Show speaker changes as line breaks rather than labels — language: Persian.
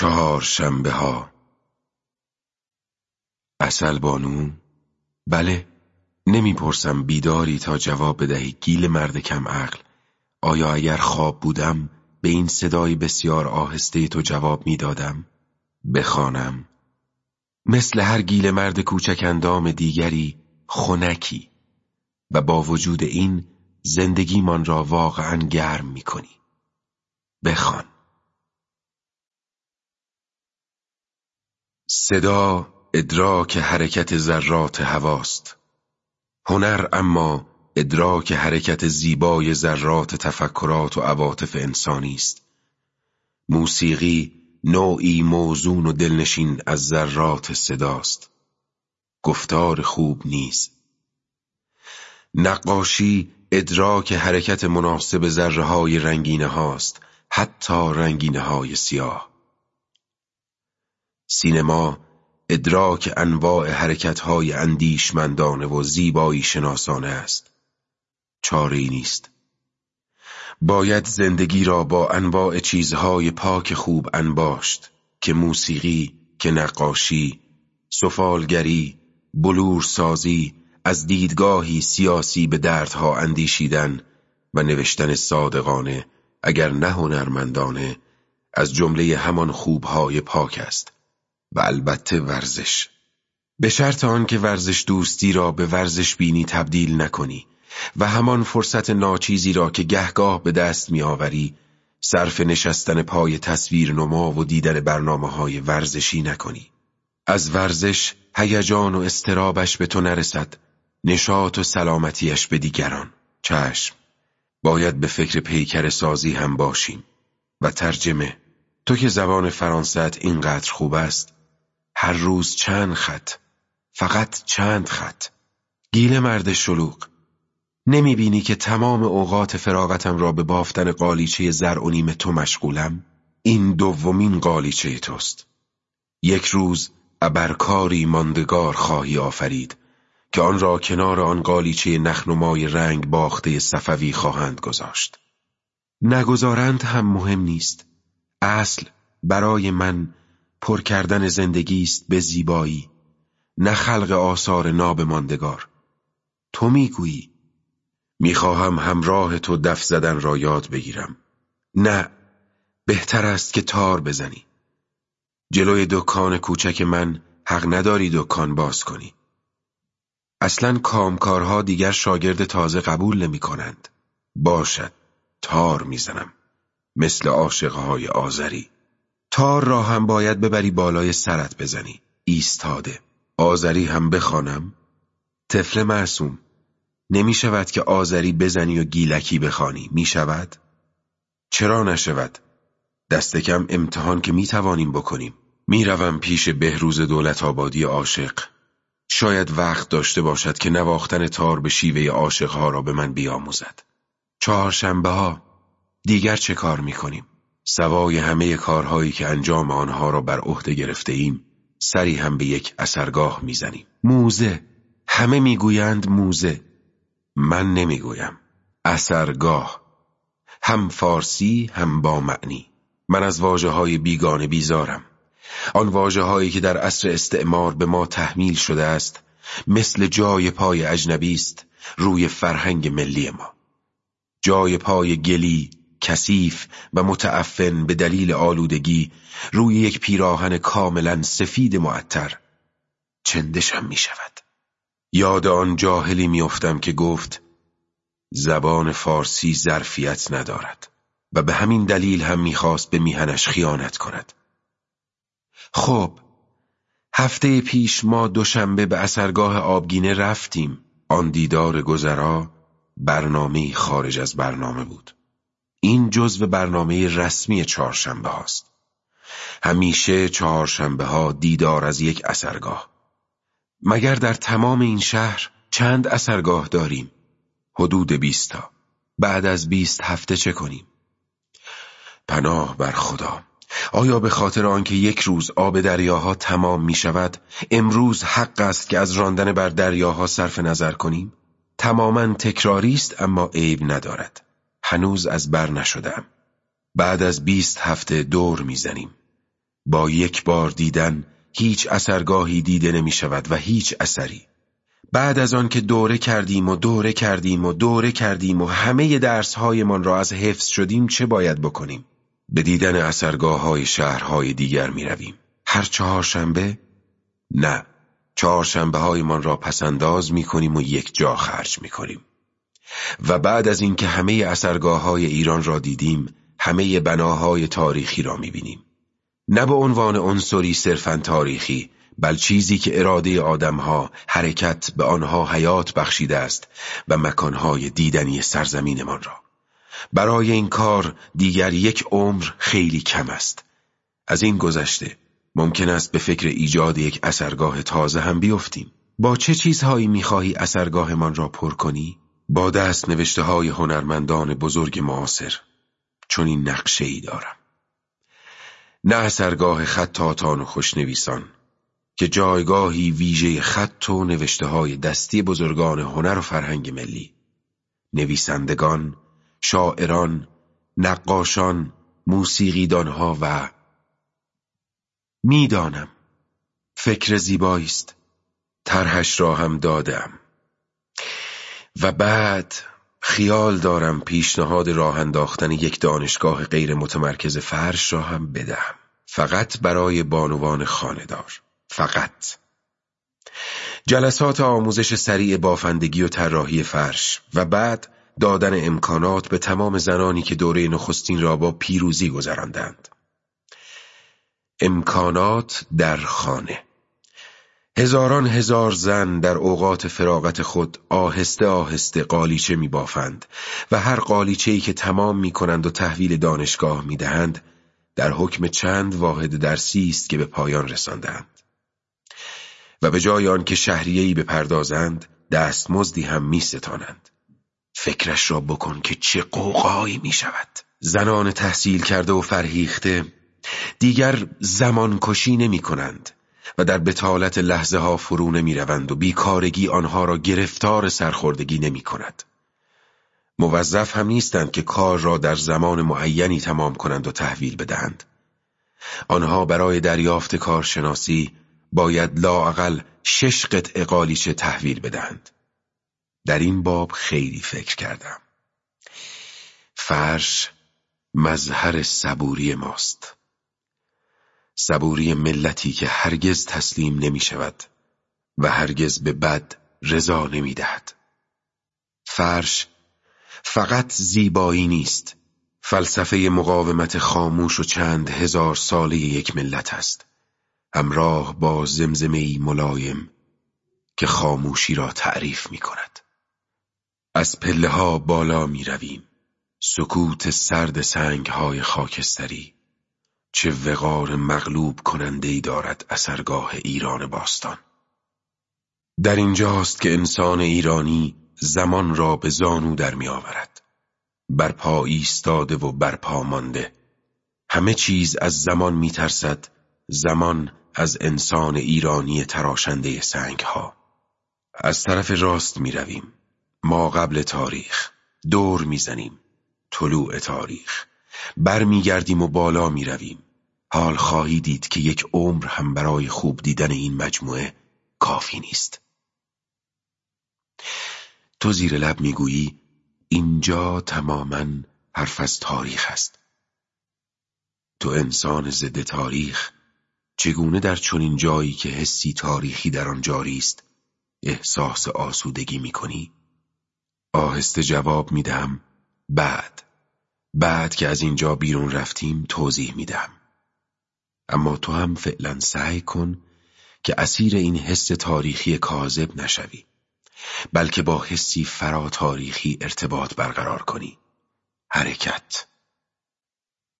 چهار شنبه ها اصل بانو؟ بله نمی‌پرسم بیداری تا جواب بدهی گیل مرد کم عقل. آیا اگر خواب بودم به این صدای بسیار آهسته تو جواب می‌دادم؟ بخوانم. مثل هر گیل مرد کوچک اندام دیگری خونکی و با وجود این زندگیمان را واقعا گرم می‌کنی. بخوان. صدا ادراک حرکت ذرات هواست. هنر اما ادراک حرکت زیبای ذرات تفکرات و عواطف انسانی است. موسیقی نوعی موزون و دلنشین از ذرات صداست. گفتار خوب نیست. نقاشی ادراک حرکت مناسب ذره های رنگینه هاست حتی رنگینه های سیاه. سینما ادراک انواع حرکت های اندیشمندانه و زیبایی شناسانه است. چاره نیست. باید زندگی را با انواع چیزهای پاک خوب انباشت که موسیقی، که نقاشی، سفالگری، بلورسازی، از دیدگاهی سیاسی به دردها اندیشیدن و نوشتن صادقانه اگر نه هنرمندانه از جمله همان خوبهای پاک است. و البته ورزش. به شرط آنکه ورزش دوستی را به ورزش بینی تبدیل نکنی و همان فرصت ناچیزی را که گهگاه به دست میآوری صرف نشستن پای تصویر نما و دیدن برنامه های ورزشی نکنی. از ورزش هیجان و استرابش به تو نرسد نشاط و سلامتیش به دیگران. چشم. باید به فکر پیکر سازی هم باشیم. و ترجمه. تو که زبان فرانسه اینقدر خوب است هر روز چند خط فقط چند خط. گیل مرد شلوغ. نمی بینی که تمام اوقات فراغتم را به بافتن قالیچه زر و نیم تو مشغولم؟ این دومین قالیچه توست. یک روز ابرکاری ماندگار خواهی آفرید که آن را کنار آن قالیچه نخنمای رنگ باخته صفوی خواهند گذاشت. نگذارند هم مهم نیست. اصل برای من پر کردن زندگی است به زیبایی. نه خلق آثار نابماندگار. تو می‌گویی می‌خواهم همراه تو دف زدن را یاد بگیرم. نه بهتر است که تار بزنی. جلوی دکان کوچک من حق نداری دکان باز کنی. اصلا کامکارها دیگر شاگرد تازه قبول نمی کنند باشد تار می‌زنم. مثل عاشقهای آذری. تار را هم باید ببری بالای سرت بزنی. ایستاده. آذری هم بخوانم. طفل معصوم. نمی شود که آذری بزنی و گیلکی بخوانی. می شود؟ چرا نشود؟ دست کم امتحان که می توانیم بکنیم. می روم پیش بهروز دولت آبادی عاشق. شاید وقت داشته باشد که نواختن تار به شیوه عاشقها را به من بیاموزد. چهارشنبه ها دیگر چه کار می کنیم؟ سوای همه کارهایی که انجام آنها را بر عهده گرفته ایم سری هم به یک اثرگاه می‌زنیم. موزه. همه می‌گویند موزه. من نمی‌گویم. اثرگاه. هم فارسی هم با معنی. من از واجه های بیگانه بیزارم. آن واجه هایی که در عصر استعمار به ما تحمیل شده است مثل جای پای اجنبی است روی فرهنگ ملی ما. جای پای گلی کثیف و متعفن به دلیل آلودگی روی یک پیراهن کاملا سفید معطر چندشم می شود. یاد آن جاهلی میافتم که گفت زبان فارسی ظرفیت ندارد و به همین دلیل هم می‌خواست به میهنش خیانت کند. خب هفته پیش ما دوشنبه به اثرگاه آبگینه رفتیم. آن دیدار گذرا برنامه خارج از برنامه بود. این جزو برنامه رسمی چهارشنبه هاست. همیشه چهارشنبه ها دیدار از یک اثرگاه. مگر در تمام این شهر چند اثرگاه داریم؟ حدود بیستا بعد از بیست هفته چه کنیم؟ پناه بر خدا. آیا به خاطر آنکه یک روز آب دریاها تمام می شود امروز حق است که از راندن بر دریاها صرف نظر کنیم؟ تماما تکراری است اما عیب ندارد. هنوز از بر نشدم بعد از بیست هفته دور می‌زنیم با یک بار دیدن هیچ اثرگاهی دیده نمی شود و هیچ اثری بعد از آن که دوره کردیم و دوره کردیم و دوره کردیم و همه درسهایمان را از حفظ شدیم چه باید بکنیم؟ به دیدن اثرگاه های شهرهای دیگر می رویم. هر چهارشنبه؟ نه چهارشنبه هایمان را پسنداز می کنیم و یک جا خرج می کنیم. و بعد از اینکه همه اثرگاه های ایران را دیدیم همه بناهای تاریخی را می بینیم. نه به عنوان عنصری صرفا تاریخی بل چیزی که اراده آدمها حرکت به آنها حیات بخشیده است و مکانهای دیدنی سرزمینمان را برای این کار دیگر یک عمر خیلی کم است از این گذشته ممکن است به فکر ایجاد یک اثرگاه تازه هم بیفتیم با چه چیزهایی می‌خواهی اثرگاهمان را پر کنی؟ با دست نوشته های هنرمندان بزرگ معاصر. چون این نقشه ای دارم. نه اثرگاه خطاتان و خوشنویسان که جایگاهی ویژه خط و نوشته های دستی بزرگان هنر و فرهنگ ملی. نویسندگان، شاعران، نقاشان، موسیقیدانها و می‌دانم فکر زیبایی است طرحش را هم دادم و بعد خیال دارم پیشنهاد راه انداختن یک دانشگاه غیر متمرکز فرش را هم بدهم. فقط برای بانوان خاندار. فقط. جلسات آموزش سریع بافندگی و طراحی فرش و بعد دادن امکانات به تمام زنانی که دوره نخستین را با پیروزی گذراندند. امکانات در خانه. هزاران هزار زن در اوقات فراغت خود آهسته آهسته قالیچه می بافند و هر قالیچه‌ای که تمام می کنند و تحویل دانشگاه می دهند در حکم چند واحد درسی است که به پایان رساندند. و به جای آن که شهریهی بپردازند دستمزدی هم می ستانند. فکرش را بکن که چه قوقایی می شود. زنان تحصیل کرده و فرهیخته دیگر زمان کشی نمی کنند و در بتالت لحظه ها فرو نمی روند و بیکارگی آنها را گرفتار سرخوردگی نمی کند. موظف هم نیستند که کار را در زمان معینی تمام کنند و تحویل بدهند. آنها برای دریافت کارشناسی باید لااقل شش قطع قالیچه تحویل بدهند. در این باب خیلی فکر کردم. فرش مظهر صبوری ماست. صبوری ملتی که هرگز تسلیم نمی شود و هرگز به بد رضا نمی دهد. فرش فقط زیبایی نیست فلسفه مقاومت خاموش و چند هزار ساله یک ملت است همراه با زمزمهی ملایم که خاموشی را تعریف می کند. از پله ها بالا می رویم. سکوت سرد سنگ های خاکستری چه وقار مغلوب کننده دارد اثرگاه ایران باستان. در اینجاست که انسان ایرانی زمان را به زانو در می آورد. بر پا ایستاده و بر پا مانده. همه چیز از زمان می ترسد زمان از انسان ایرانی تراشنده سنگ ها از طرف راست می رویم. ما قبل تاریخ. دور می‌زنیم طلوع تاریخ. برمیگردیم و بالا می‌رویم. حال خواهی دید که یک عمر هم برای خوب دیدن این مجموعه کافی نیست. تو زیر لب می‌گویی اینجا تماما حرف از تاریخ است. تو انسان ضد تاریخ چگونه در چنین جایی که حسی تاریخی در آن جاری است احساس آسودگی می‌کنی؟ آهسته جواب میدم بعد. بعد که از اینجا بیرون رفتیم توضیح میدم. اما تو هم فعلا سعی کن که اسیر این حس تاریخی کاذب نشوی بلکه با حسی فرا تاریخی ارتباط برقرار کنی. حرکت.